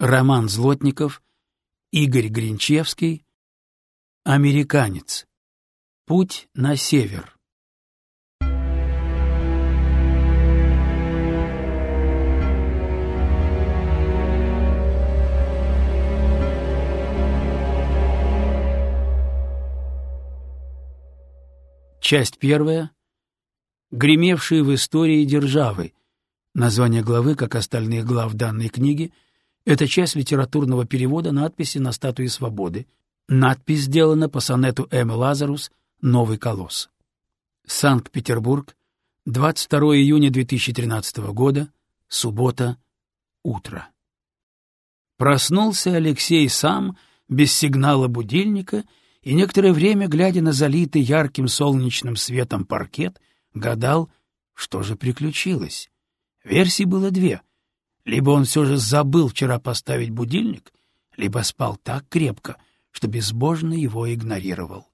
Роман Злотников, Игорь Гринчевский, «Американец. Путь на север». Часть первая. Гремевшие в истории державы. Название главы, как остальных глав данной книги, это часть литературного перевода надписи на статуе свободы. Надпись сделана по сонету М. Лазарус «Новый колосс». Санкт-Петербург, 22 июня 2013 года, суббота, утро. Проснулся Алексей сам, без сигнала будильника, и некоторое время, глядя на залитый ярким солнечным светом паркет, гадал, что же приключилось. Версий было две. Либо он все же забыл вчера поставить будильник, либо спал так крепко, что безбожно его игнорировал.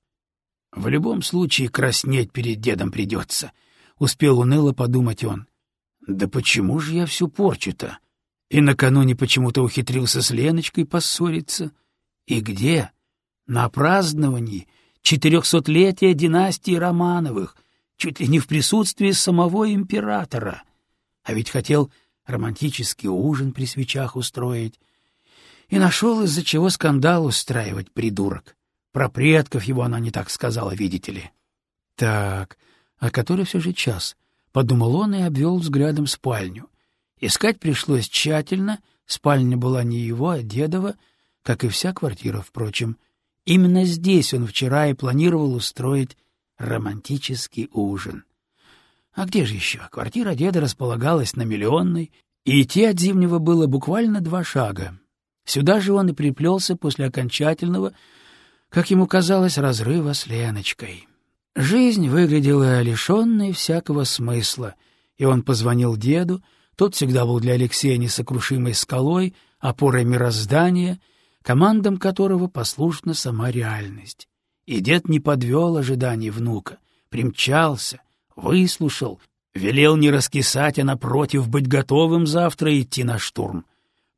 В любом случае краснеть перед дедом придется, — успел уныло подумать он. Да почему же я всю порчу-то? И накануне почему-то ухитрился с Леночкой поссориться. И где? На праздновании четырехсотлетия династии Романовых, чуть ли не в присутствии самого императора. А ведь хотел романтический ужин при свечах устроить. И нашел, из-за чего скандал устраивать, придурок. Про предков его она не так сказала, видите ли. Так, а который все же час? Подумал он и обвел взглядом спальню. Искать пришлось тщательно, спальня была не его, а дедова, как и вся квартира, впрочем. Именно здесь он вчера и планировал устроить романтический ужин. А где же еще? Квартира деда располагалась на Миллионной, и идти от Зимнего было буквально два шага. Сюда же он и приплелся после окончательного, как ему казалось, разрыва с Леночкой. Жизнь выглядела лишенной всякого смысла, и он позвонил деду, тот всегда был для Алексея несокрушимой скалой, опорой мироздания, командам которого послушна сама реальность. И дед не подвел ожиданий внука, примчался, выслушал, велел не раскисать, а напротив быть готовым завтра идти на штурм.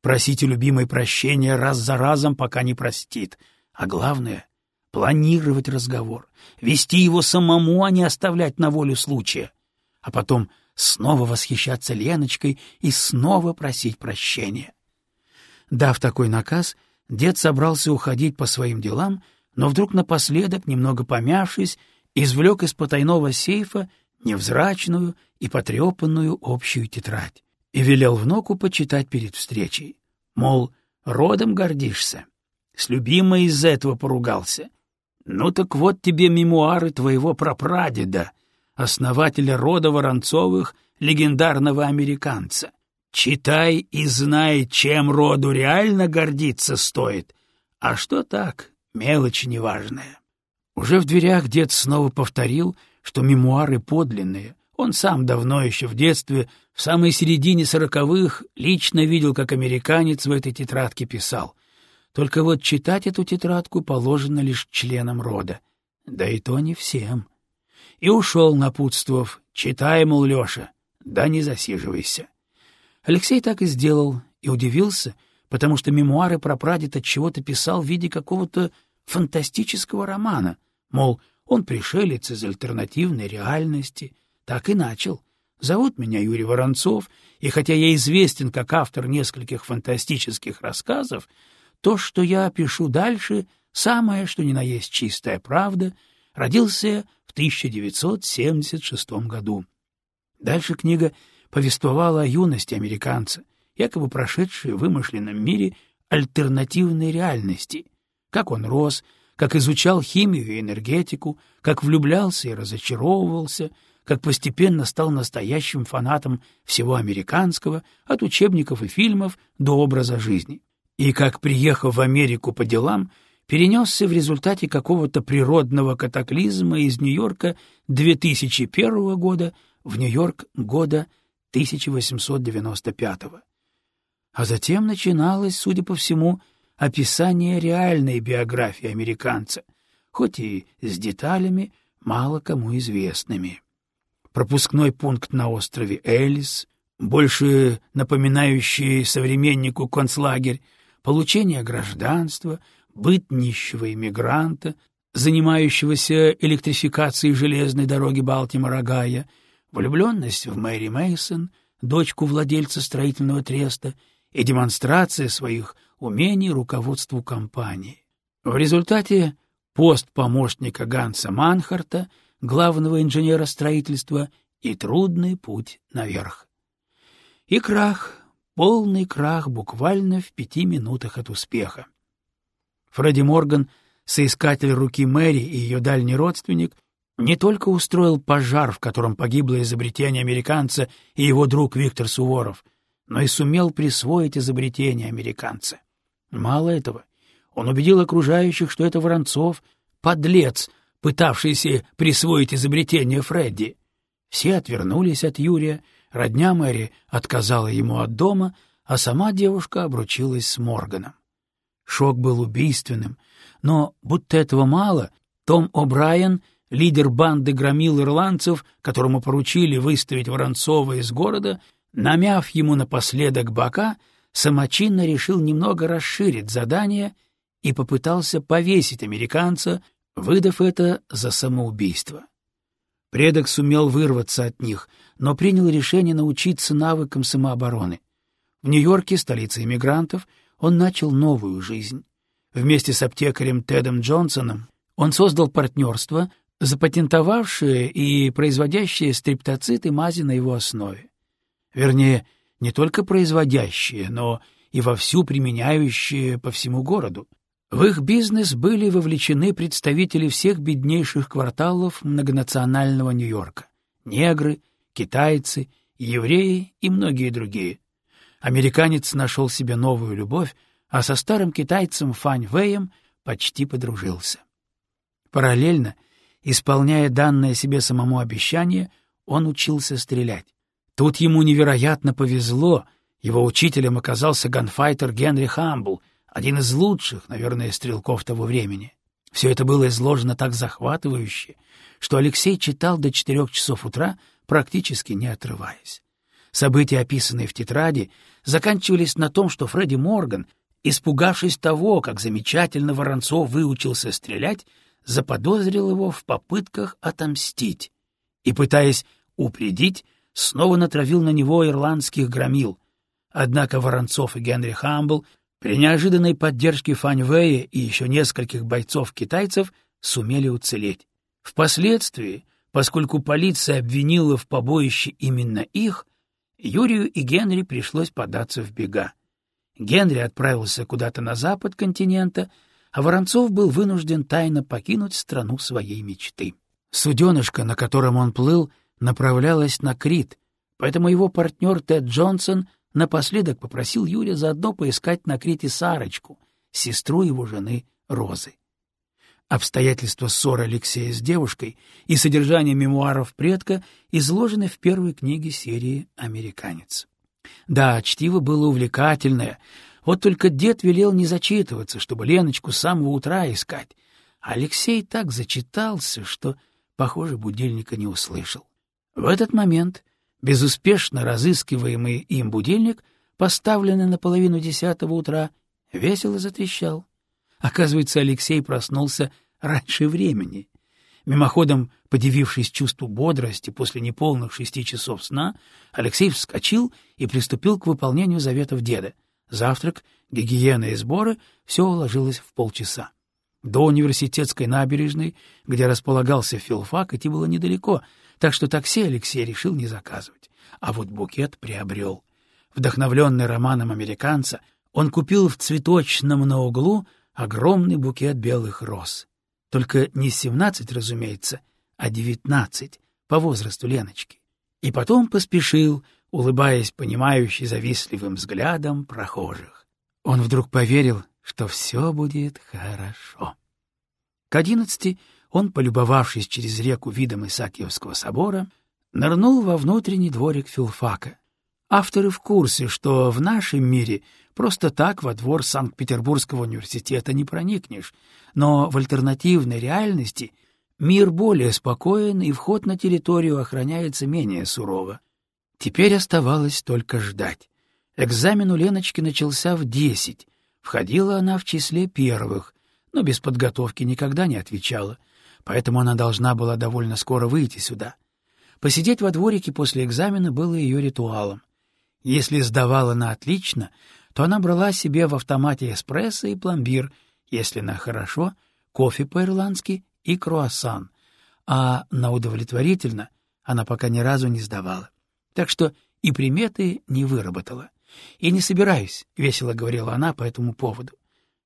Просить у любимой прощения раз за разом, пока не простит. А главное — планировать разговор, вести его самому, а не оставлять на волю случая. А потом снова восхищаться Леночкой и снова просить прощения. Дав такой наказ, дед собрался уходить по своим делам, но вдруг напоследок, немного помявшись, извлек из потайного сейфа невзрачную и потрепанную общую тетрадь, и велел внуку почитать перед встречей. Мол, родом гордишься, с любимой из-за этого поругался. Ну так вот тебе мемуары твоего прапрадеда, основателя рода Воронцовых, легендарного американца. Читай и знай, чем роду реально гордиться стоит, а что так, мелочь неважная. Уже в дверях дед снова повторил — что мемуары подлинные. Он сам давно еще в детстве, в самой середине сороковых, лично видел, как американец в этой тетрадке писал. Только вот читать эту тетрадку положено лишь членам рода. Да и то не всем. И ушел, напутствовав, читай, мол, Леша, да не засиживайся. Алексей так и сделал, и удивился, потому что мемуары про прадеда чего-то писал в виде какого-то фантастического романа, мол, он пришелец из альтернативной реальности. Так и начал. Зовут меня Юрий Воронцов, и хотя я известен как автор нескольких фантастических рассказов, то, что я пишу дальше, самое что ни на есть чистая правда, родился в 1976 году. Дальше книга повествовала о юности американца, якобы прошедшей в вымышленном мире альтернативной реальности, как он рос, как изучал химию и энергетику, как влюблялся и разочаровывался, как постепенно стал настоящим фанатом всего американского, от учебников и фильмов до образа жизни, и как, приехав в Америку по делам, перенесся в результате какого-то природного катаклизма из Нью-Йорка 2001 года в Нью-Йорк года 1895. А затем начиналось, судя по всему, описание реальной биографии американца, хоть и с деталями, мало кому известными. Пропускной пункт на острове Элис, больше напоминающий современнику концлагерь, получение гражданства, быт нищего иммигранта, занимающегося электрификацией железной дороги Балтимора-Гая, влюбленность в Мэри Мейсон, дочку владельца строительного треста, и демонстрация своих умений руководству компании. В результате пост помощника Ганса Манхарта, главного инженера строительства, и трудный путь наверх. И крах, полный крах буквально в пяти минутах от успеха. Фредди Морган, соискатель руки Мэри и ее дальний родственник, не только устроил пожар, в котором погибло изобретение американца и его друг Виктор Суворов, но и сумел присвоить изобретение американца. Мало этого, он убедил окружающих, что это Воронцов — подлец, пытавшийся присвоить изобретение Фредди. Все отвернулись от Юрия, родня Мэри отказала ему от дома, а сама девушка обручилась с Морганом. Шок был убийственным, но, будто этого мало, Том О'Брайен, лидер банды громил ирландцев, которому поручили выставить Воронцова из города, намяв ему напоследок бока, самочинно решил немного расширить задание и попытался повесить американца, выдав это за самоубийство. Предок сумел вырваться от них, но принял решение научиться навыкам самообороны. В Нью-Йорке, столице иммигрантов, он начал новую жизнь. Вместе с аптекарем Тедом Джонсоном он создал партнерство, запатентовавшее и производящее стриптоциты мази на его основе. Вернее, не только производящие, но и вовсю применяющие по всему городу. В их бизнес были вовлечены представители всех беднейших кварталов многонационального Нью-Йорка — негры, китайцы, евреи и многие другие. Американец нашел себе новую любовь, а со старым китайцем Фань Вэем почти подружился. Параллельно, исполняя данное себе самому обещание, он учился стрелять. Тут ему невероятно повезло, его учителем оказался ганфайтер Генри Хамбл, один из лучших, наверное, стрелков того времени. Все это было изложено так захватывающе, что Алексей читал до четырех часов утра, практически не отрываясь. События, описанные в тетради, заканчивались на том, что Фредди Морган, испугавшись того, как замечательно Воронцов выучился стрелять, заподозрил его в попытках отомстить и, пытаясь упредить, снова натравил на него ирландских громил. Однако Воронцов и Генри Хамбл при неожиданной поддержке Фань Вэя и еще нескольких бойцов-китайцев сумели уцелеть. Впоследствии, поскольку полиция обвинила в побоище именно их, Юрию и Генри пришлось податься в бега. Генри отправился куда-то на запад континента, а Воронцов был вынужден тайно покинуть страну своей мечты. Суденышко, на котором он плыл, направлялось на Крит, поэтому его партнер Тед Джонсон Напоследок попросил Юрия заодно поискать на Крите Сарочку, сестру его жены Розы. Обстоятельства ссоры Алексея с девушкой и содержание мемуаров предка изложены в первой книге серии «Американец». Да, чтиво было увлекательное, вот только дед велел не зачитываться, чтобы Леночку с самого утра искать. Алексей так зачитался, что, похоже, будильника не услышал. В этот момент Безуспешно разыскиваемый им будильник, поставленный на половину десятого утра, весело затрещал. Оказывается, Алексей проснулся раньше времени. Мимоходом, подивившись чувству бодрости после неполных шести часов сна, Алексей вскочил и приступил к выполнению заветов деда. Завтрак, гигиена и сборы — все уложилось в полчаса. До университетской набережной, где располагался филфак, идти было недалеко, так что такси Алексей решил не заказывать. А вот букет приобрел. Вдохновленный романом американца, он купил в цветочном на углу огромный букет белых роз. Только не семнадцать, разумеется, а девятнадцать, по возрасту Леночки. И потом поспешил, улыбаясь понимающий завистливым взглядом прохожих. Он вдруг поверил, что все будет хорошо. К одиннадцати он, полюбовавшись через реку видом Исаакиевского собора, нырнул во внутренний дворик филфака. Авторы в курсе, что в нашем мире просто так во двор Санкт-Петербургского университета не проникнешь, но в альтернативной реальности мир более спокоен и вход на территорию охраняется менее сурово. Теперь оставалось только ждать. Экзамен у Леночки начался в десять. Входила она в числе первых, но без подготовки никогда не отвечала, поэтому она должна была довольно скоро выйти сюда. Посидеть во дворике после экзамена было ее ритуалом. Если сдавала на отлично, то она брала себе в автомате эспрессо и пломбир, если на хорошо — кофе по-ирландски и круассан, а на удовлетворительно она пока ни разу не сдавала. Так что и приметы не выработала. «И не собираюсь», — весело говорила она по этому поводу.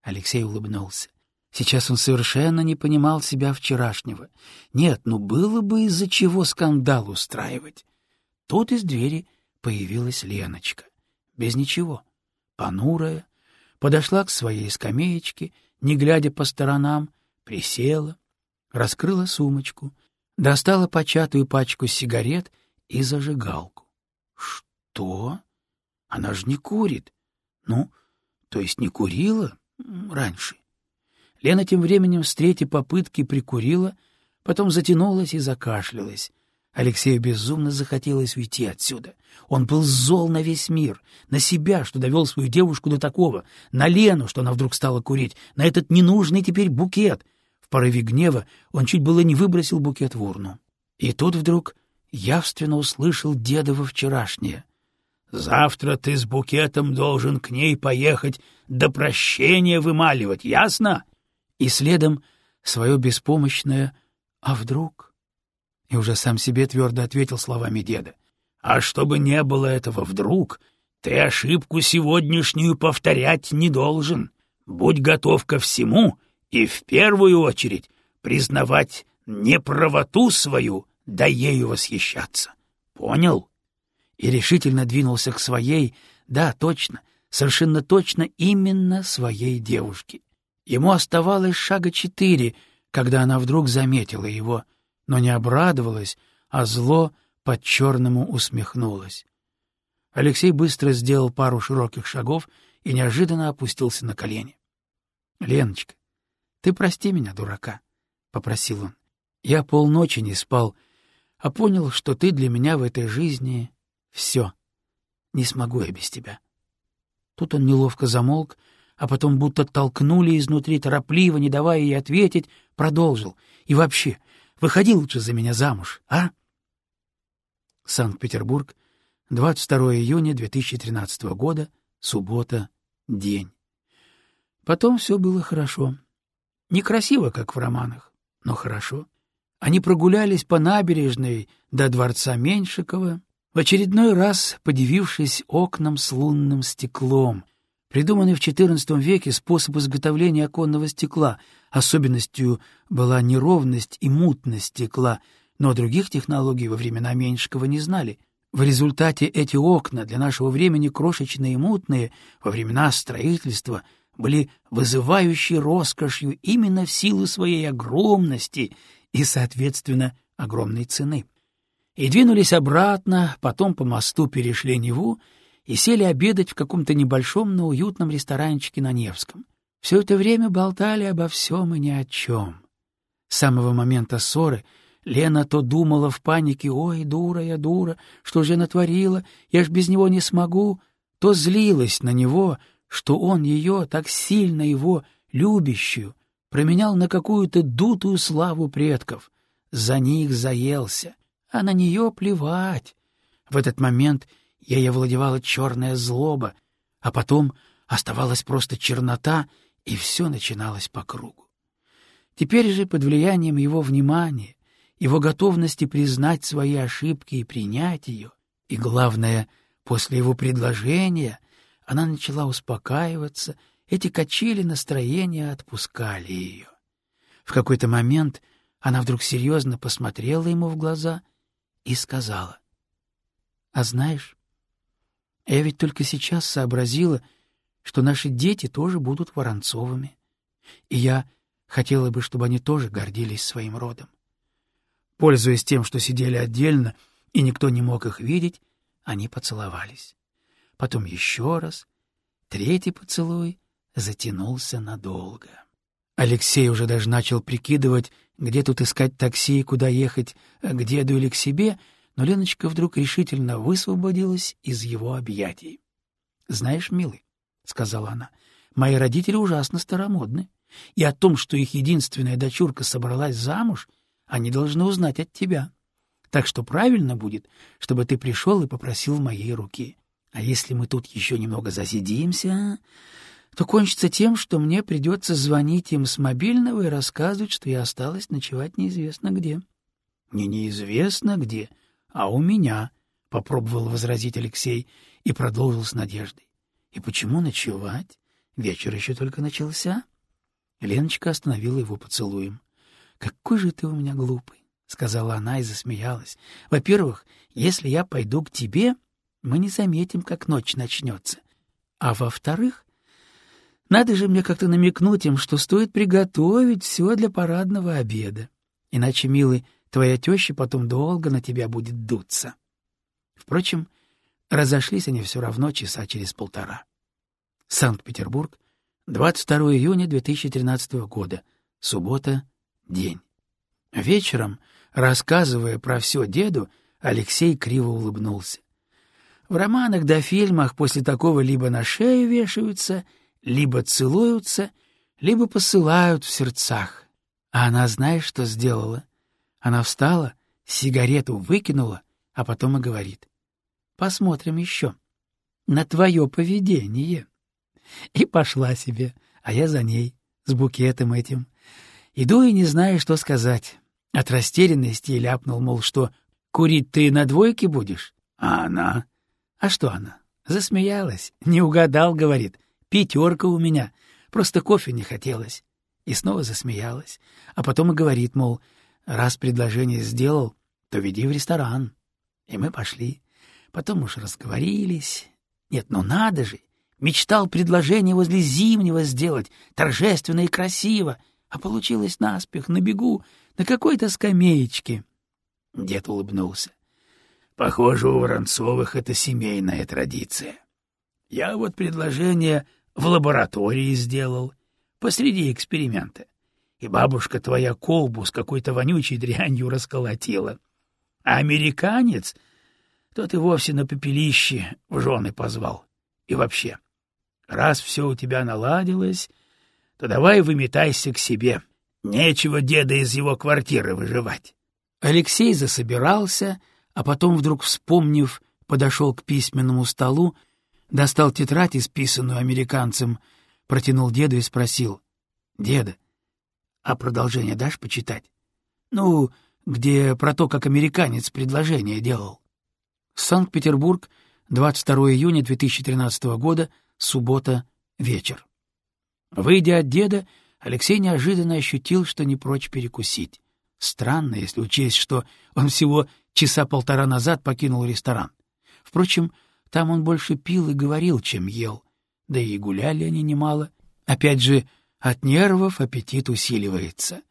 Алексей улыбнулся. Сейчас он совершенно не понимал себя вчерашнего. Нет, ну было бы из-за чего скандал устраивать. Тут из двери появилась Леночка. Без ничего. Понурая. Подошла к своей скамеечке, не глядя по сторонам, присела, раскрыла сумочку, достала початую пачку сигарет и зажигалку. Что? Она же не курит. Ну, то есть не курила раньше. Лена тем временем с третьей попытки прикурила, потом затянулась и закашлялась. Алексею безумно захотелось уйти отсюда. Он был зол на весь мир, на себя, что довел свою девушку до такого, на Лену, что она вдруг стала курить, на этот ненужный теперь букет. В порыве гнева он чуть было не выбросил букет в урну. И тут вдруг явственно услышал дедово вчерашнее. «Завтра ты с букетом должен к ней поехать до прощения вымаливать, ясно?» И следом свое беспомощное «а вдруг?» и уже сам себе твердо ответил словами деда. «А чтобы не было этого вдруг, ты ошибку сегодняшнюю повторять не должен. Будь готов ко всему и в первую очередь признавать неправоту свою, да ею восхищаться. Понял?» И решительно двинулся к своей, да, точно, совершенно точно именно своей девушке. Ему оставалось шага четыре, когда она вдруг заметила его — но не обрадовалась, а зло под-черному усмехнулась. Алексей быстро сделал пару широких шагов и неожиданно опустился на колени. — Леночка, ты прости меня, дурака, — попросил он. — Я полночи не спал, а понял, что ты для меня в этой жизни все. Не смогу я без тебя. Тут он неловко замолк, а потом будто толкнули изнутри торопливо, не давая ей ответить, продолжил. И вообще, Выходи лучше за меня замуж, а? Санкт-Петербург, 22 июня 2013 года, суббота, день. Потом все было хорошо. Некрасиво, как в романах, но хорошо. Они прогулялись по набережной до дворца Меньшикова, в очередной раз подивившись окнам с лунным стеклом, Придуманный в XIV веке способ изготовления оконного стекла, особенностью была неровность и мутность стекла, но других технологий во времена Меньшикова не знали. В результате эти окна, для нашего времени крошечные и мутные, во времена строительства были вызывающей роскошью именно в силу своей огромности и, соответственно, огромной цены. И двинулись обратно, потом по мосту перешли Неву и сели обедать в каком-то небольшом, но уютном ресторанчике на Невском. Все это время болтали обо всем и ни о чем. С самого момента ссоры Лена то думала в панике «Ой, дура я, дура, что же натворила, я ж без него не смогу», то злилась на него, что он ее, так сильно его, любящую, променял на какую-то дутую славу предков. За них заелся, а на нее плевать. В этот момент — Ей овладевала черная злоба, а потом оставалась просто чернота, и все начиналось по кругу. Теперь же, под влиянием его внимания, его готовности признать свои ошибки и принять ее, и, главное, после его предложения, она начала успокаиваться, эти качели настроения отпускали ее. В какой-то момент она вдруг серьезно посмотрела ему в глаза и сказала, «А знаешь, я ведь только сейчас сообразила, что наши дети тоже будут Воронцовыми. И я хотела бы, чтобы они тоже гордились своим родом. Пользуясь тем, что сидели отдельно, и никто не мог их видеть, они поцеловались. Потом еще раз. Третий поцелуй затянулся надолго. Алексей уже даже начал прикидывать, где тут искать такси и куда ехать, к деду или к себе — но Леночка вдруг решительно высвободилась из его объятий. — Знаешь, милый, — сказала она, — мои родители ужасно старомодны, и о том, что их единственная дочурка собралась замуж, они должны узнать от тебя. Так что правильно будет, чтобы ты пришел и попросил моей руки. А если мы тут еще немного засидимся, то кончится тем, что мне придется звонить им с мобильного и рассказывать, что я осталась ночевать неизвестно где. — Не неизвестно где, а у меня, — попробовал возразить Алексей и продолжил с надеждой. — И почему ночевать? Вечер еще только начался. Леночка остановила его поцелуем. — Какой же ты у меня глупый, — сказала она и засмеялась. — Во-первых, если я пойду к тебе, мы не заметим, как ночь начнется. А во-вторых, надо же мне как-то намекнуть им, что стоит приготовить все для парадного обеда. Иначе, милый, твоя теща потом долго на тебя будет дуться. Впрочем, разошлись они все равно часа через полтора. Санкт-Петербург, 22 июня 2013 года, суббота, день. Вечером, рассказывая про все деду, Алексей криво улыбнулся. В романах да фильмах после такого либо на шею вешаются — либо целуются, либо посылают в сердцах. А она знаешь, что сделала? Она встала, сигарету выкинула, а потом и говорит. «Посмотрим еще на твое поведение». И пошла себе, а я за ней, с букетом этим. Иду и не знаю, что сказать. От растерянности ляпнул, мол, что курить ты на двойке будешь? А она? А что она? Засмеялась. Не угадал, говорит. Пятерка у меня. Просто кофе не хотелось. И снова засмеялась. А потом и говорит, мол, раз предложение сделал, то веди в ресторан. И мы пошли. Потом уж разговорились. Нет, ну надо же! Мечтал предложение возле Зимнего сделать, торжественно и красиво, а получилось наспех, на бегу, на какой-то скамеечке. Дед улыбнулся. Похоже, у Воронцовых это семейная традиция. Я вот предложение в лаборатории сделал, посреди эксперимента. И бабушка твоя колбу с какой-то вонючей дрянью расколотила. А американец, тот и вовсе на пепелище в жены позвал. И вообще, раз все у тебя наладилось, то давай выметайся к себе. Нечего деда из его квартиры выживать. Алексей засобирался, а потом, вдруг вспомнив, подошел к письменному столу достал тетрадь, исписанную американцем, протянул деду и спросил. — Деда, а продолжение дашь почитать? — Ну, где про то, как американец предложение делал. Санкт-Петербург, 22 июня 2013 года, суббота, вечер. Выйдя от деда, Алексей неожиданно ощутил, что не прочь перекусить. Странно, если учесть, что он всего часа полтора назад покинул ресторан. Впрочем, там он больше пил и говорил, чем ел. Да и гуляли они немало. Опять же, от нервов аппетит усиливается.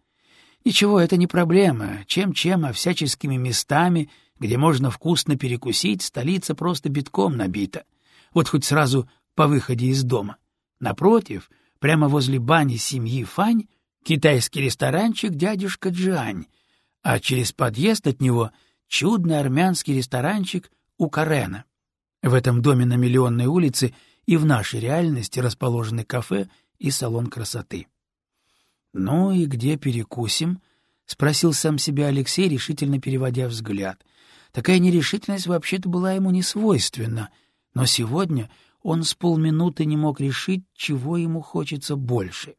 Ничего, это не проблема. Чем-чем, а всяческими местами, где можно вкусно перекусить, столица просто битком набита. Вот хоть сразу по выходе из дома. Напротив, прямо возле бани семьи Фань, китайский ресторанчик «Дядюшка Джань», а через подъезд от него чудный армянский ресторанчик у Карена. В этом доме на Миллионной улице и в нашей реальности расположены кафе и салон красоты. «Ну и где перекусим?» — спросил сам себя Алексей, решительно переводя взгляд. Такая нерешительность вообще-то была ему не свойственна, но сегодня он с полминуты не мог решить, чего ему хочется больше.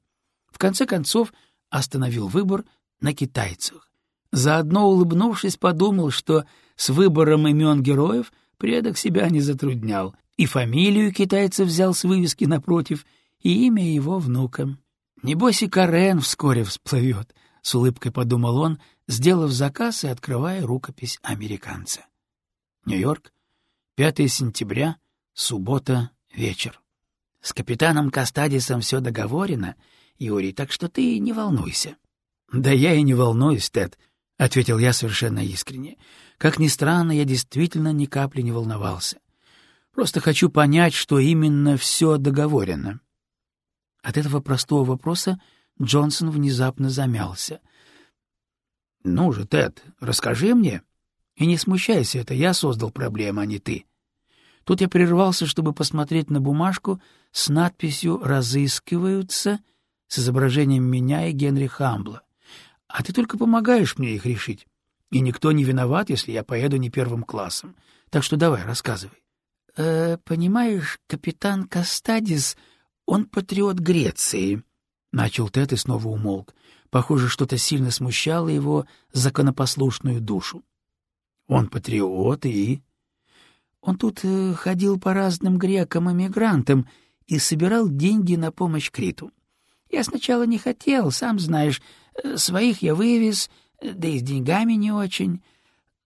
В конце концов остановил выбор на китайцах. Заодно улыбнувшись, подумал, что с выбором имен героев — Предок себя не затруднял, и фамилию китайца взял с вывески напротив, и имя его внукам. Небось и Карен вскоре всплывет, — с улыбкой подумал он, сделав заказ и открывая рукопись американца. Нью-Йорк, 5 сентября, суббота, вечер. С капитаном Кастадисом все договорено, Юрий, так что ты не волнуйся. — Да я и не волнуюсь, Тед, — ответил я совершенно искренне. Как ни странно, я действительно ни капли не волновался. Просто хочу понять, что именно все договорено. От этого простого вопроса Джонсон внезапно замялся. — Ну же, Тед, расскажи мне. И не смущайся, это я создал проблему, а не ты. Тут я прервался, чтобы посмотреть на бумажку с надписью «Разыскиваются» с изображением меня и Генри Хамбла. А ты только помогаешь мне их решить. И никто не виноват, если я поеду не первым классом. Так что давай, рассказывай. Э, понимаешь, капитан Кастадис, он патриот Греции. Начал Тед и снова умолк. Похоже, что-то сильно смущало его законопослушную душу. Он патриот и... Он тут э, ходил по разным грекам-эмигрантам и собирал деньги на помощь Криту. Я сначала не хотел, сам знаешь, э, своих я вывез, да и с деньгами не очень.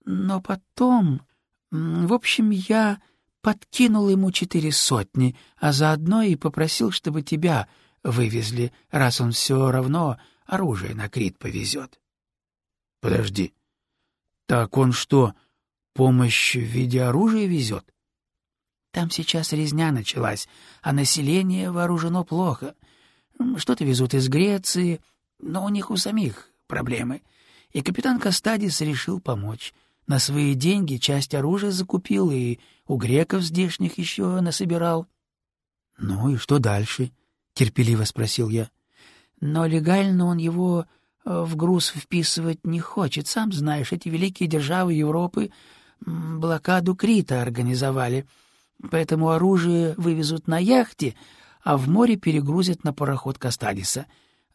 Но потом... В общем, я подкинул ему четыре сотни, а заодно и попросил, чтобы тебя вывезли, раз он все равно оружие на Крит повезет. — Подожди. Так он что, помощь в виде оружия везет? Там сейчас резня началась, а население вооружено плохо. Что-то везут из Греции, но у них у самих проблемы. И капитан Кастадис решил помочь. На свои деньги часть оружия закупил и у греков здешних еще насобирал. — Ну и что дальше? — терпеливо спросил я. — Но легально он его э, в груз вписывать не хочет. Сам знаешь, эти великие державы Европы блокаду Крита организовали, поэтому оружие вывезут на яхте, а в море перегрузят на пароход Кастадиса,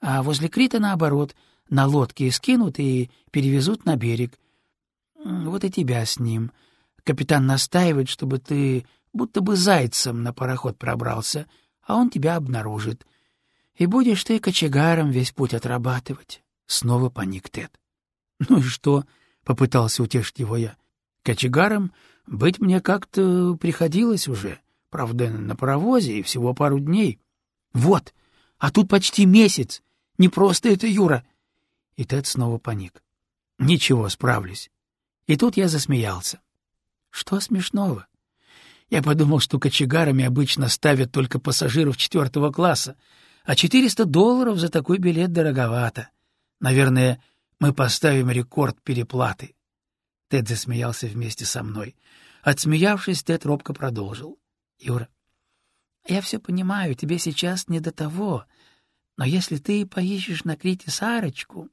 а возле Крита, наоборот, на лодке скинут и перевезут на берег. Вот и тебя с ним. Капитан настаивает, чтобы ты будто бы зайцем на пароход пробрался, а он тебя обнаружит. И будешь ты кочегаром весь путь отрабатывать. Снова паник Тед. — Ну и что? — попытался утешить его я. — Кочегаром быть мне как-то приходилось уже. Правда, на паровозе и всего пару дней. — Вот! А тут почти месяц! Не просто это, Юра! И Тед снова паник. — Ничего, справлюсь. И тут я засмеялся. Что смешного? Я подумал, что кочегарами обычно ставят только пассажиров четвертого класса, а 400 долларов за такой билет дороговато. Наверное, мы поставим рекорд переплаты. Тед засмеялся вместе со мной. Отсмеявшись, Тед робко продолжил. — Юра, я все понимаю, тебе сейчас не до того, но если ты поищешь на Крите Сарочку...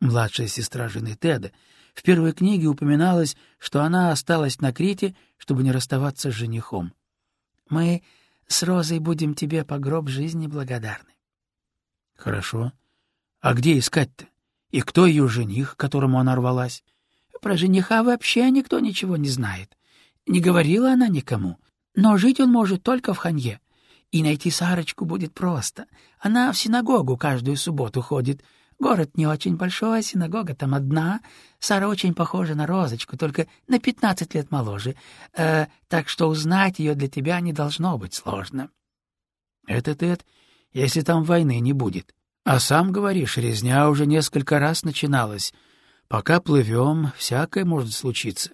Младшая сестра жены Теда в первой книге упоминалось, что она осталась на Крите, чтобы не расставаться с женихом. «Мы с Розой будем тебе по гроб жизни благодарны». «Хорошо. А где искать-то? И кто ее жених, к которому она рвалась?» «Про жениха вообще никто ничего не знает. Не говорила она никому. Но жить он может только в Ханье. И найти Сарочку будет просто. Она в синагогу каждую субботу ходит, Город не очень большой, синагога там одна. Сара очень похожа на Розочку, только на пятнадцать лет моложе. Э, так что узнать ее для тебя не должно быть сложно. — Это, Тед, если там войны не будет. А сам говоришь, резня уже несколько раз начиналась. Пока плывем, всякое может случиться.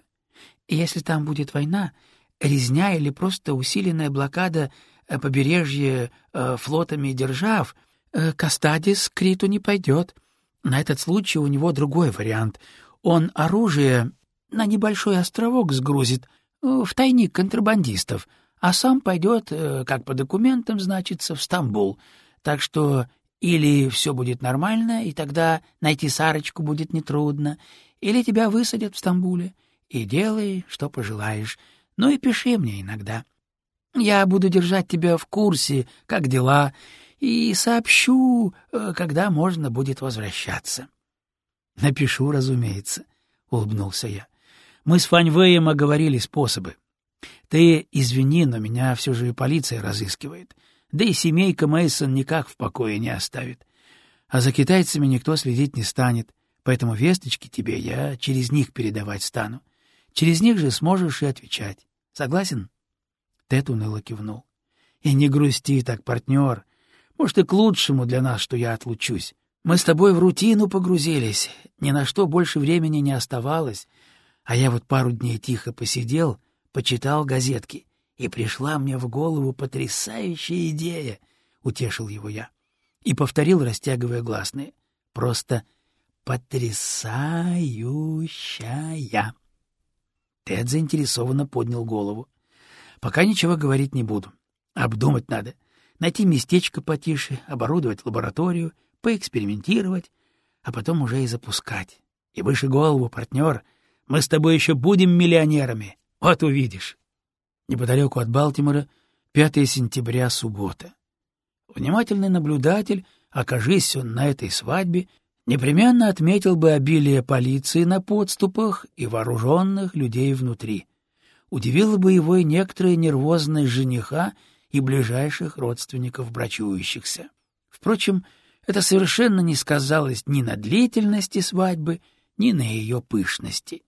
Если там будет война, резня или просто усиленная блокада э, побережья э, флотами держав — Кастадис к Криту не пойдет. На этот случай у него другой вариант. Он оружие на небольшой островок сгрузит, э, в тайник контрабандистов, а сам пойдет, э, как по документам значится, в Стамбул. Так что или все будет нормально, и тогда найти Сарочку будет нетрудно, или тебя высадят в Стамбуле, и делай, что пожелаешь. Ну и пиши мне иногда. Я буду держать тебя в курсе, как дела, и сообщу, э, когда можно будет возвращаться. — Напишу, разумеется, — улыбнулся я. — Мы с Фаньвеем оговорили способы. Ты извини, но меня все же и полиция разыскивает. Да и семейка Мейсон никак в покое не оставит. А за китайцами никто следить не станет, поэтому весточки тебе я через них передавать стану. Через них же сможешь и отвечать. Согласен? Тед уныло кивнул. — И не грусти так, партнер. Может, и к лучшему для нас, что я отлучусь. Мы с тобой в рутину погрузились, ни на что больше времени не оставалось. А я вот пару дней тихо посидел, почитал газетки, и пришла мне в голову потрясающая идея, — утешил его я. И повторил, растягивая гласные. Просто потрясающая. Тед заинтересованно поднял голову. Пока ничего говорить не буду. Обдумать надо. — найти местечко потише, оборудовать лабораторию, поэкспериментировать, а потом уже и запускать. И выше голову, партнер, мы с тобой еще будем миллионерами, вот увидишь. Неподалеку от Балтимора, 5 сентября, суббота. Внимательный наблюдатель, окажись он на этой свадьбе, непременно отметил бы обилие полиции на подступах и вооруженных людей внутри. Удивило бы его и некоторая нервозность жениха и ближайших родственников брачующихся. Впрочем, это совершенно не сказалось ни на длительности свадьбы, ни на ее пышности.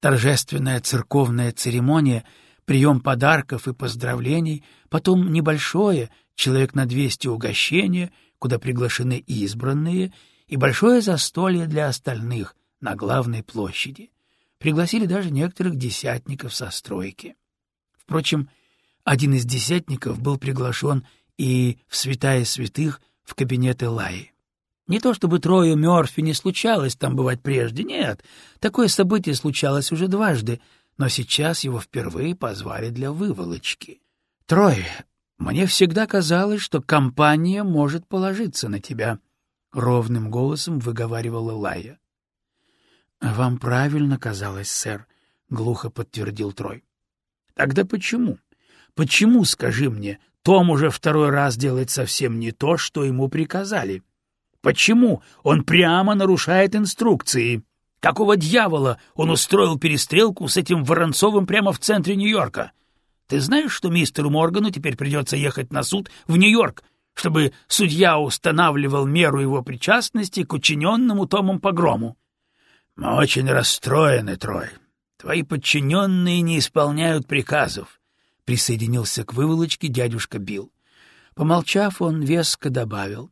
Торжественная церковная церемония, прием подарков и поздравлений, потом небольшое, человек на двести угощения, куда приглашены избранные, и большое застолье для остальных на главной площади. Пригласили даже некоторых десятников со стройки. Впрочем, один из десятников был приглашен и в святая святых в кабинет Элайи. Не то чтобы Трою Мёрфи не случалось там бывать прежде, нет, такое событие случалось уже дважды, но сейчас его впервые позвали для выволочки. «Трой, мне всегда казалось, что компания может положиться на тебя», — ровным голосом выговаривал Элайя. «Вам правильно казалось, сэр», — глухо подтвердил Трой. «Тогда почему? Почему, скажи мне, том уже второй раз делает совсем не то, что ему приказали?» Почему он прямо нарушает инструкции? Какого дьявола он устроил перестрелку с этим Воронцовым прямо в центре Нью-Йорка? Ты знаешь, что мистеру Моргану теперь придется ехать на суд в Нью-Йорк, чтобы судья устанавливал меру его причастности к учиненному Томом погрому? Мы очень расстроены, Трой. Твои подчиненные не исполняют приказов, — присоединился к выволочке дядюшка Билл. Помолчав, он веско добавил.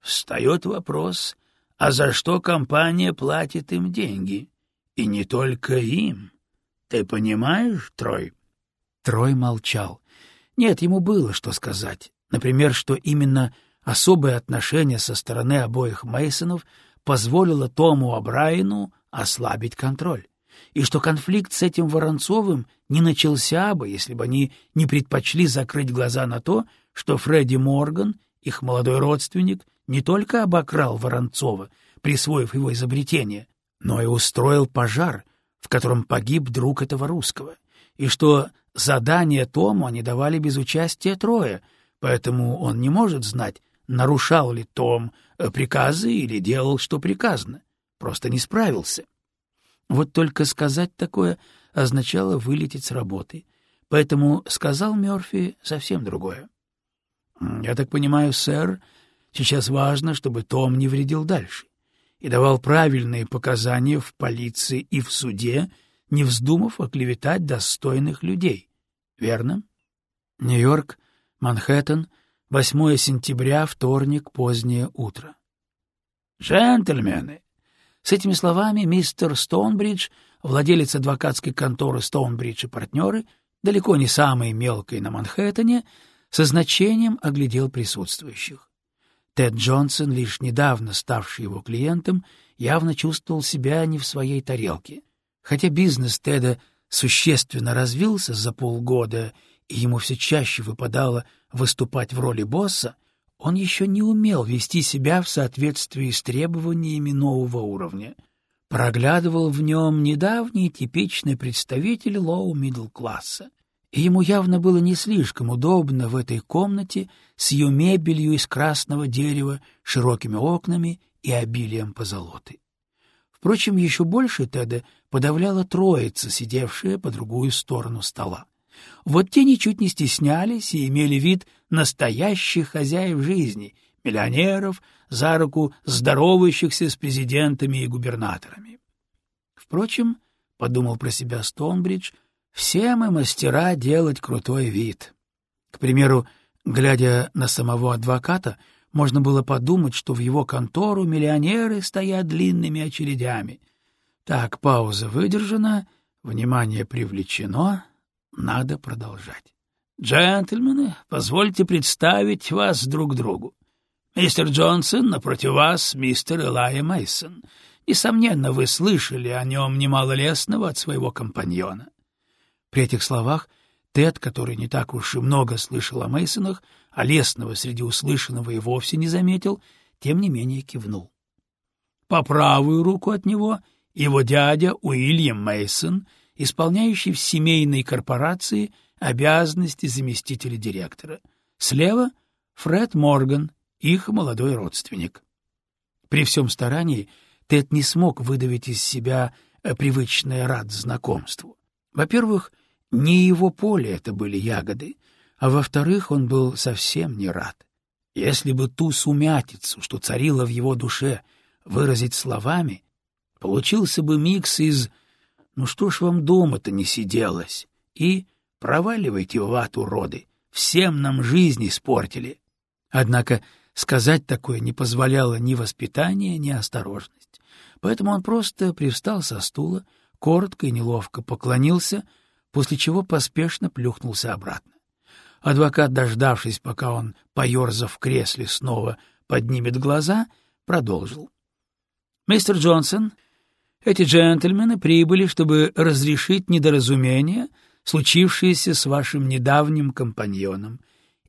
Встает вопрос, а за что компания платит им деньги? И не только им. Ты понимаешь, Трой? Трой молчал. Нет, ему было что сказать. Например, что именно особое отношение со стороны обоих Мейсонов позволило Тому Абрайну ослабить контроль, и что конфликт с этим Воронцовым не начался бы, если бы они не предпочли закрыть глаза на то, что Фредди Морган, их молодой родственник, не только обокрал Воронцова, присвоив его изобретение, но и устроил пожар, в котором погиб друг этого русского, и что задание Тому они давали без участия Троя, поэтому он не может знать, нарушал ли Том э, приказы или делал, что приказано, просто не справился. Вот только сказать такое означало вылететь с работы, поэтому сказал Мёрфи совсем другое. — Я так понимаю, сэр, Сейчас важно, чтобы Том не вредил дальше и давал правильные показания в полиции и в суде, не вздумав оклеветать достойных людей. Верно? Нью-Йорк, Манхэттен, 8 сентября, вторник, позднее утро. «Джентльмены!» С этими словами мистер Стоунбридж, владелец адвокатской конторы Стоунбридж и партнеры, далеко не самой мелкой на Манхэттене, со значением оглядел присутствующих. Тед Джонсон, лишь недавно ставший его клиентом, явно чувствовал себя не в своей тарелке. Хотя бизнес Теда существенно развился за полгода, и ему все чаще выпадало выступать в роли босса, он еще не умел вести себя в соответствии с требованиями нового уровня. Проглядывал в нем недавний типичный представитель лоу-мидл-класса — и ему явно было не слишком удобно в этой комнате с ее мебелью из красного дерева, широкими окнами и обилием позолоты. Впрочем, еще больше Теда подавляла троица, сидевшая по другую сторону стола. Вот те ничуть не стеснялись и имели вид настоящих хозяев жизни, миллионеров, за руку здоровающихся с президентами и губернаторами. Впрочем, — подумал про себя Стоунбридж, все мы мастера делать крутой вид. К примеру, глядя на самого адвоката, можно было подумать, что в его контору миллионеры стоят длинными очередями. Так, пауза выдержана, внимание привлечено, надо продолжать. «Джентльмены, позвольте представить вас друг другу. Мистер Джонсон, напротив вас мистер Элайя Мейсон. Несомненно, вы слышали о нем немало лестного от своего компаньона. При этих словах Тед, который не так уж и много слышал о Мейсонах, а лесного среди услышанного и вовсе не заметил, тем не менее кивнул. По правую руку от него его дядя Уильям Мейсон, исполняющий в семейной корпорации обязанности заместителя директора. Слева — Фред Морган, их молодой родственник. При всем старании Тед не смог выдавить из себя э, привычное рад знакомству. Во-первых, не его поле это были ягоды, а во-вторых, он был совсем не рад. Если бы ту сумятицу, что царила в его душе, выразить словами, получился бы микс из «ну что ж вам дома-то не сиделось» и «проваливайте в ад, уроды, всем нам жизнь испортили». Однако сказать такое не позволяло ни воспитание, ни осторожность. Поэтому он просто привстал со стула, коротко и неловко поклонился, после чего поспешно плюхнулся обратно. Адвокат, дождавшись, пока он, поерзав в кресле, снова поднимет глаза, продолжил. — Мистер Джонсон, эти джентльмены прибыли, чтобы разрешить недоразумение, случившееся с вашим недавним компаньоном,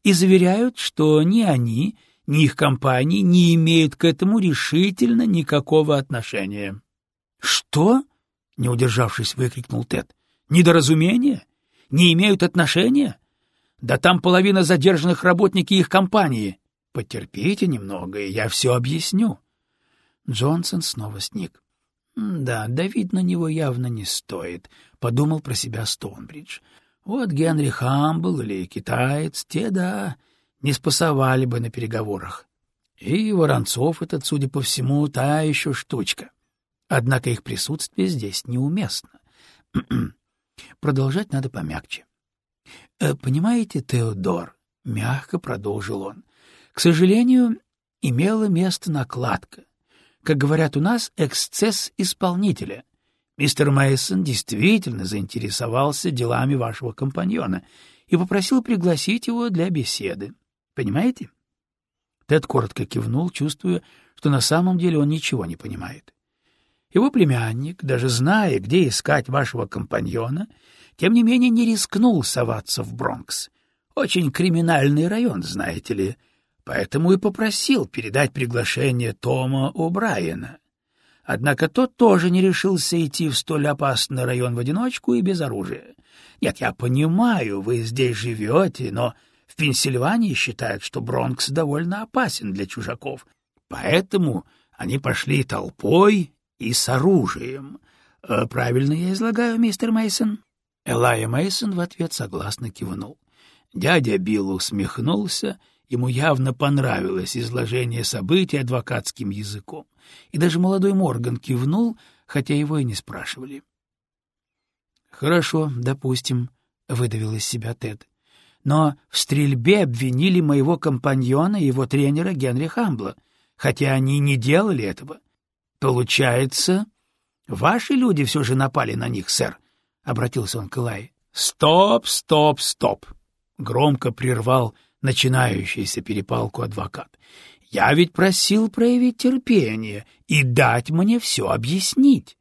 и заверяют, что ни они, ни их компании не имеют к этому решительно никакого отношения. — Что? — не удержавшись, выкрикнул Тед. — Недоразумение? Не имеют отношения? Да там половина задержанных работники их компании. Потерпите немного, и я все объясню. Джонсон снова сник. «Да, давить на него явно не стоит», — подумал про себя Стоунбридж. «Вот Генри Хамбл или китаец, те, да, не спасовали бы на переговорах. И Воронцов этот, судя по всему, та еще штучка. Однако их присутствие здесь неуместно. Продолжать надо помягче. Э, «Понимаете, Теодор», — мягко продолжил он, — «к сожалению, имела место накладка. Как говорят у нас, эксцесс исполнителя. Мистер Мейсон действительно заинтересовался делами вашего компаньона и попросил пригласить его для беседы. Понимаете?» Тед коротко кивнул, чувствуя, что на самом деле он ничего не понимает. Его племянник, даже зная, где искать вашего компаньона, тем не менее не рискнул соваться в Бронкс. Очень криминальный район, знаете ли, поэтому и попросил передать приглашение Тома О'Брайена. Однако тот тоже не решился идти в столь опасный район в одиночку и без оружия. Нет, я понимаю, вы здесь живете, но в Пенсильвании считают, что Бронкс довольно опасен для чужаков. Поэтому они пошли толпой и с оружием. Э, правильно я излагаю, мистер Мейсон? Элайя Мейсон в ответ согласно кивнул. Дядя Билл усмехнулся, ему явно понравилось изложение событий адвокатским языком, и даже молодой Морган кивнул, хотя его и не спрашивали. «Хорошо, допустим», — выдавил из себя Тед. «Но в стрельбе обвинили моего компаньона и его тренера Генри Хамбла, хотя они не делали этого. Получается, ваши люди все же напали на них, сэр, — обратился он к Илае. — Стоп, стоп, стоп! — громко прервал начинающийся перепалку адвокат. — Я ведь просил проявить терпение и дать мне все объяснить.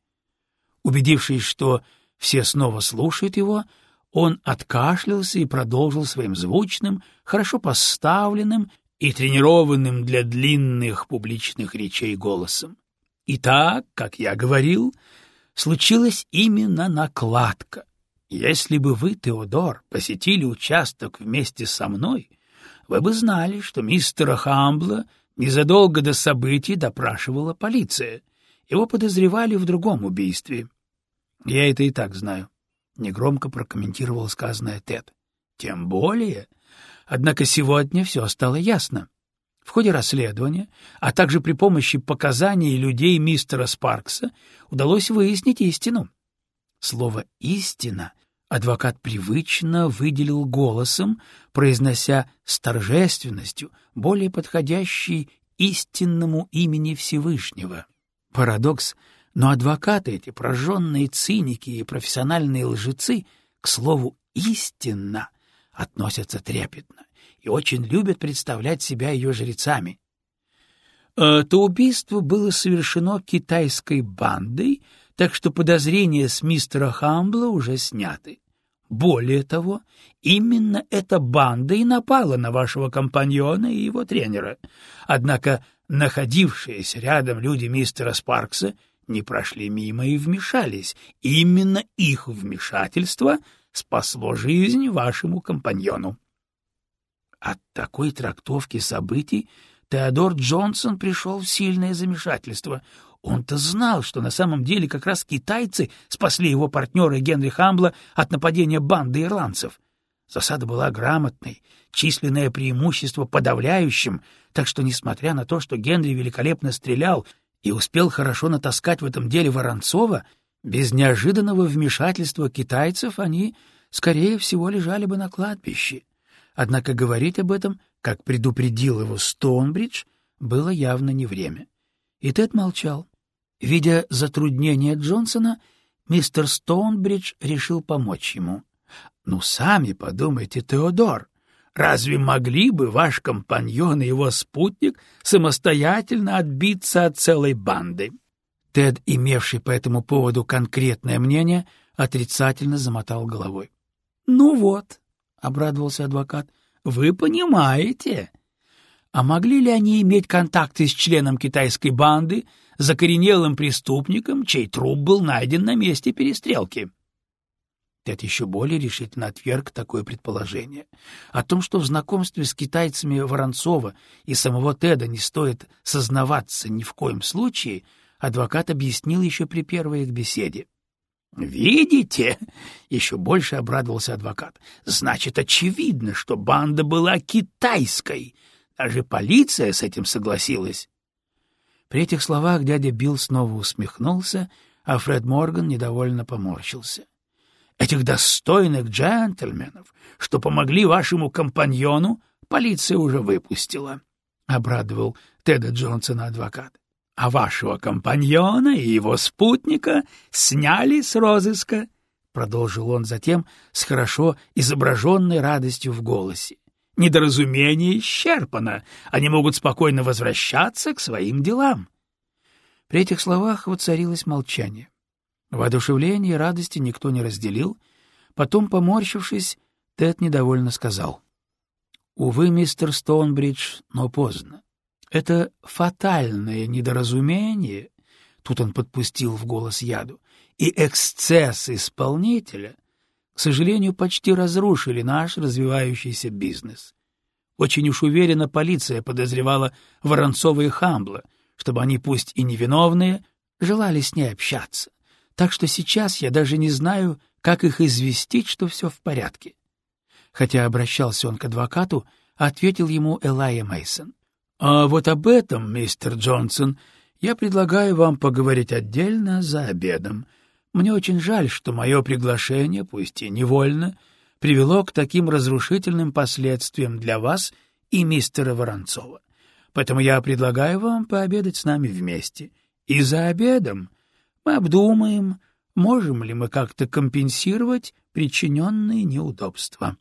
Убедившись, что все снова слушают его, он откашлялся и продолжил своим звучным, хорошо поставленным и тренированным для длинных публичных речей голосом. «Итак, как я говорил, случилась именно накладка. Если бы вы, Теодор, посетили участок вместе со мной, вы бы знали, что мистера Хамбла незадолго до событий допрашивала полиция. Его подозревали в другом убийстве. Я это и так знаю, — негромко прокомментировал сказанное Тед. Тем более. Однако сегодня все стало ясно. В ходе расследования, а также при помощи показаний людей мистера Спаркса, удалось выяснить истину. Слово «истина» адвокат привычно выделил голосом, произнося с торжественностью, более подходящей истинному имени Всевышнего. Парадокс, но адвокаты эти, прожженные циники и профессиональные лжецы, к слову «истинно» относятся трепетно и очень любят представлять себя ее жрецами. Это убийство было совершено китайской бандой, так что подозрения с мистера Хамбла уже сняты. Более того, именно эта банда и напала на вашего компаньона и его тренера. Однако находившиеся рядом люди мистера Спаркса не прошли мимо и вмешались. Именно их вмешательство спасло жизнь вашему компаньону. От такой трактовки событий Теодор Джонсон пришел в сильное замешательство. Он-то знал, что на самом деле как раз китайцы спасли его партнера Генри Хамбла от нападения банды ирландцев. Засада была грамотной, численное преимущество подавляющим, так что, несмотря на то, что Генри великолепно стрелял и успел хорошо натаскать в этом деле Воронцова, без неожиданного вмешательства китайцев они, скорее всего, лежали бы на кладбище. Однако говорить об этом, как предупредил его Стоунбридж, было явно не время. И Тед молчал. Видя затруднение Джонсона, мистер Стоунбридж решил помочь ему. — Ну, сами подумайте, Теодор, разве могли бы ваш компаньон и его спутник самостоятельно отбиться от целой банды? Тед, имевший по этому поводу конкретное мнение, отрицательно замотал головой. — Ну вот, — обрадовался адвокат, — вы понимаете. А могли ли они иметь контакты с членом китайской банды, закоренелым преступником, чей труп был найден на месте перестрелки. Тед еще более решительно отверг такое предположение. О том, что в знакомстве с китайцами Воронцова и самого Теда не стоит сознаваться ни в коем случае, адвокат объяснил еще при первой их беседе. «Видите?» — еще больше обрадовался адвокат. «Значит, очевидно, что банда была китайской. Даже полиция с этим согласилась». При этих словах дядя Билл снова усмехнулся, а Фред Морган недовольно поморщился. «Этих достойных джентльменов, что помогли вашему компаньону, полиция уже выпустила», — обрадовал Теда Джонсона адвокат. «А вашего компаньона и его спутника сняли с розыска», — продолжил он затем с хорошо изображенной радостью в голосе недоразумение исчерпано, они могут спокойно возвращаться к своим делам. При этих словах воцарилось молчание. Воодушевление и радости никто не разделил. Потом, поморщившись, Тед недовольно сказал. — Увы, мистер Стоунбридж, но поздно. Это фатальное недоразумение, тут он подпустил в голос яду, и эксцесс исполнителя к сожалению, почти разрушили наш развивающийся бизнес. Очень уж уверенно полиция подозревала Воронцова и Хамбла, чтобы они, пусть и невиновные, желали с ней общаться. Так что сейчас я даже не знаю, как их известить, что все в порядке. Хотя обращался он к адвокату, ответил ему Элайя Мейсон. А вот об этом, мистер Джонсон, я предлагаю вам поговорить отдельно за обедом. Мне очень жаль, что мое приглашение, пусть и невольно, привело к таким разрушительным последствиям для вас и мистера Воронцова. Поэтому я предлагаю вам пообедать с нами вместе. И за обедом мы обдумаем, можем ли мы как-то компенсировать причиненные неудобства.